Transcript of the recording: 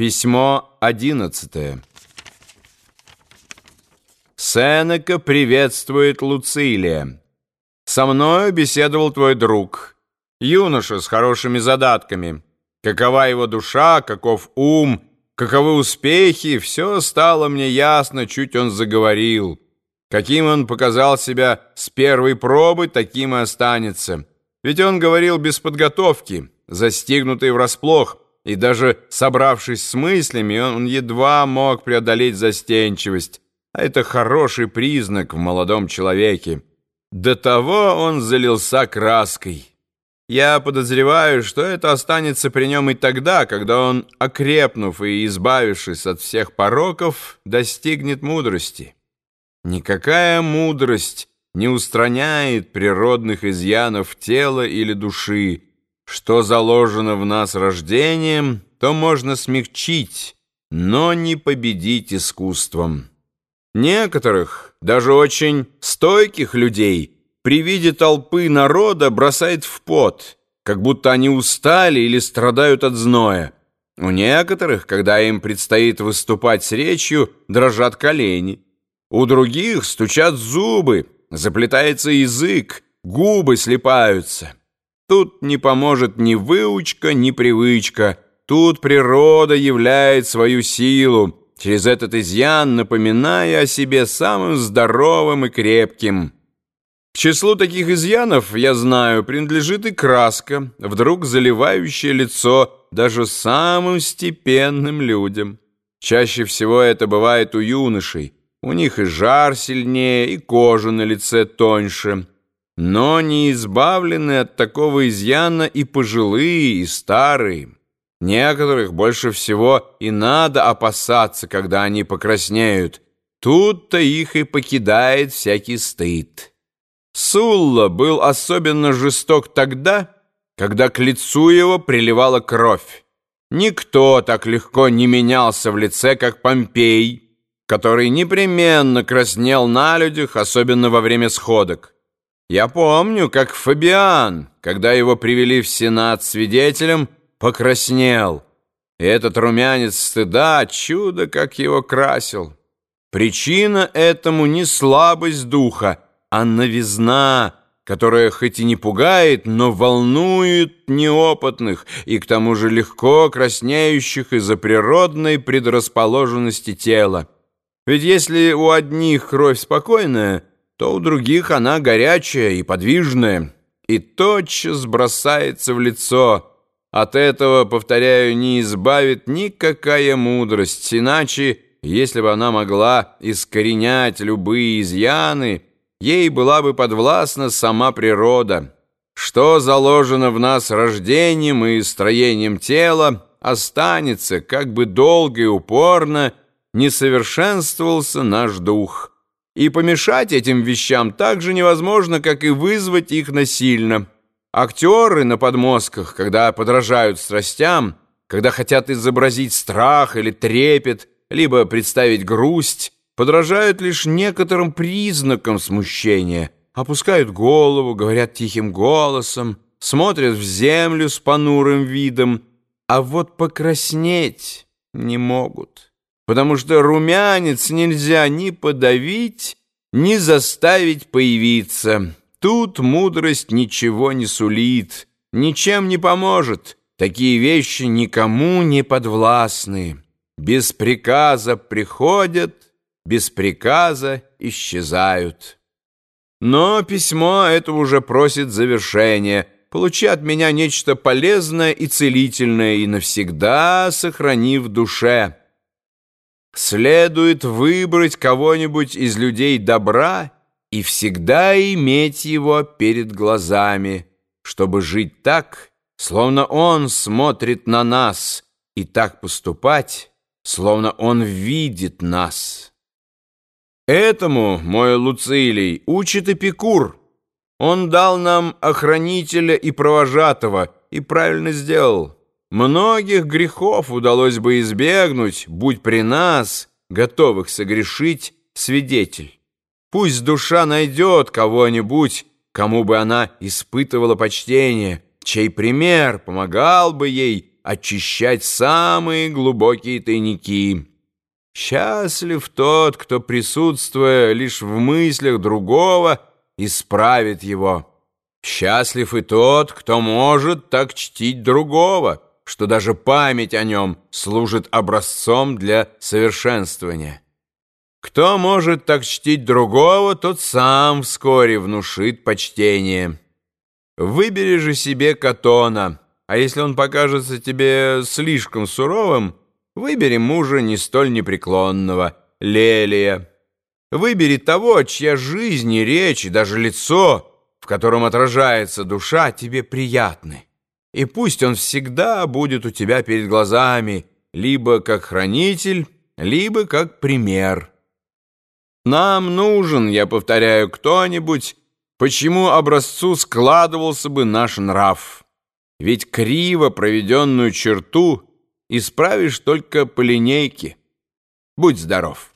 Письмо одиннадцатое. Сенека приветствует Луцилия. Со мною беседовал твой друг, юноша с хорошими задатками. Какова его душа, каков ум, каковы успехи, все стало мне ясно, чуть он заговорил. Каким он показал себя с первой пробы, таким и останется. Ведь он говорил без подготовки, застигнутый врасплох, и даже собравшись с мыслями, он едва мог преодолеть застенчивость, а это хороший признак в молодом человеке. До того он залился краской. Я подозреваю, что это останется при нем и тогда, когда он, окрепнув и избавившись от всех пороков, достигнет мудрости. Никакая мудрость не устраняет природных изъянов тела или души, что заложено в нас рождением, то можно смягчить, но не победить искусством. Некоторых, даже очень стойких людей, при виде толпы народа бросает в пот, как будто они устали или страдают от зноя. У некоторых, когда им предстоит выступать с речью, дрожат колени. У других стучат зубы, заплетается язык, губы слипаются. Тут не поможет ни выучка, ни привычка. Тут природа являет свою силу, через этот изъян напоминая о себе самым здоровым и крепким. К числу таких изъянов, я знаю, принадлежит и краска, вдруг заливающая лицо даже самым степенным людям. Чаще всего это бывает у юношей. У них и жар сильнее, и кожа на лице тоньше но не избавлены от такого изъяна и пожилые, и старые. Некоторых больше всего и надо опасаться, когда они покраснеют. Тут-то их и покидает всякий стыд. Сулла был особенно жесток тогда, когда к лицу его приливала кровь. Никто так легко не менялся в лице, как Помпей, который непременно краснел на людях, особенно во время сходок. Я помню, как Фабиан, когда его привели в Сенат свидетелем, покраснел. И этот румянец стыда, чудо, как его красил. Причина этому не слабость духа, а новизна, которая хоть и не пугает, но волнует неопытных и к тому же легко краснеющих из-за природной предрасположенности тела. Ведь если у одних кровь спокойная, то у других она горячая и подвижная, и тотчас бросается в лицо. От этого, повторяю, не избавит никакая мудрость, иначе, если бы она могла искоренять любые изъяны, ей была бы подвластна сама природа. Что заложено в нас рождением и строением тела, останется, как бы долго и упорно не совершенствовался наш дух». И помешать этим вещам так же невозможно, как и вызвать их насильно. Актеры на подмостках, когда подражают страстям, когда хотят изобразить страх или трепет, либо представить грусть, подражают лишь некоторым признакам смущения, опускают голову, говорят тихим голосом, смотрят в землю с понурым видом, а вот покраснеть не могут» потому что румянец нельзя ни подавить, ни заставить появиться. Тут мудрость ничего не сулит, ничем не поможет. Такие вещи никому не подвластны. Без приказа приходят, без приказа исчезают. Но письмо это уже просит завершения. Получи от меня нечто полезное и целительное, и навсегда сохрани в душе. Следует выбрать кого-нибудь из людей добра и всегда иметь его перед глазами, чтобы жить так, словно он смотрит на нас, и так поступать, словно он видит нас. Этому, мой Луцилий, учит Эпикур. Он дал нам охранителя и провожатого, и правильно сделал. Многих грехов удалось бы избегнуть, будь при нас, готовых согрешить, свидетель. Пусть душа найдет кого-нибудь, кому бы она испытывала почтение, чей пример помогал бы ей очищать самые глубокие тайники. Счастлив тот, кто, присутствуя лишь в мыслях другого, исправит его. Счастлив и тот, кто может так чтить другого, что даже память о нем служит образцом для совершенствования. Кто может так чтить другого, тот сам вскоре внушит почтение. Выбери же себе Катона, а если он покажется тебе слишком суровым, выбери мужа не столь непреклонного, Лелия. Выбери того, чья жизнь и речь, и даже лицо, в котором отражается душа, тебе приятны. И пусть он всегда будет у тебя перед глазами, либо как хранитель, либо как пример. Нам нужен, я повторяю, кто-нибудь, почему образцу складывался бы наш нрав. Ведь криво проведенную черту исправишь только по линейке. Будь здоров.